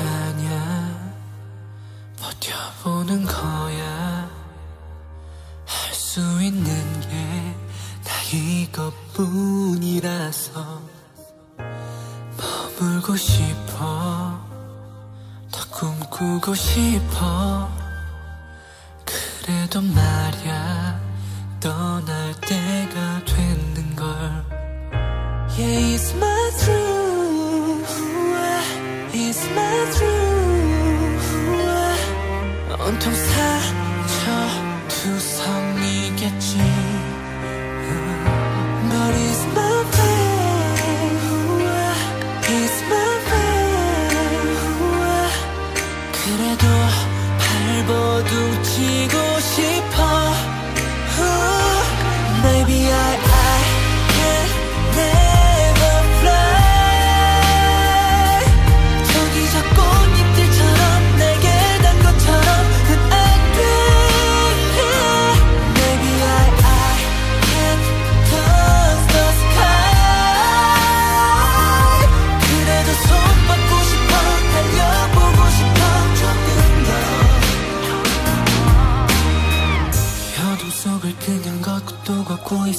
아니야. 버텨보는 거야. 할 수 있는 게 나 이것뿐이라서. 머물고 싶어. 더 꿈꾸고 싶어. 그래도 말야. 떠날 때가 됐는걸. Yeah, it's my truth 온통 사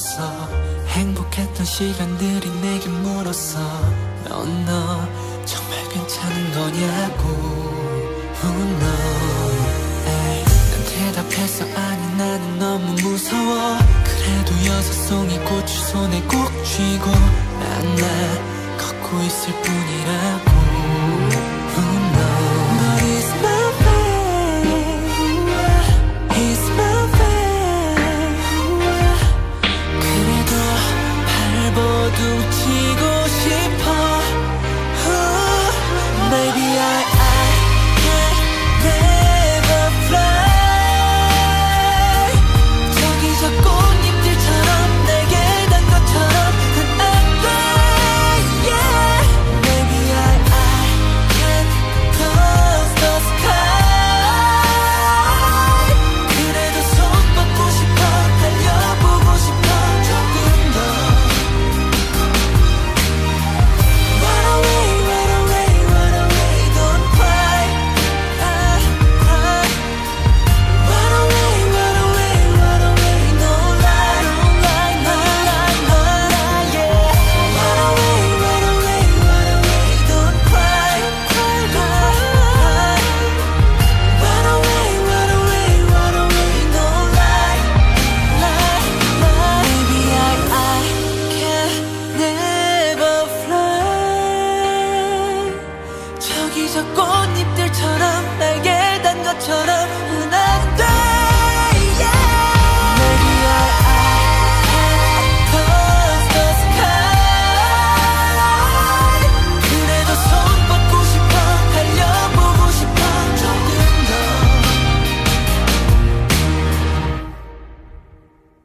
있어. 행복했던 시간들이 내게 물었어. 넌 너 정말 괜찮은 거냐고 난 대답했어 아니 나는 너무 무서워. 그래도 여섯 송이 꽃을 손에 꼭 쥐고 난나 걷고 있을 뿐이라고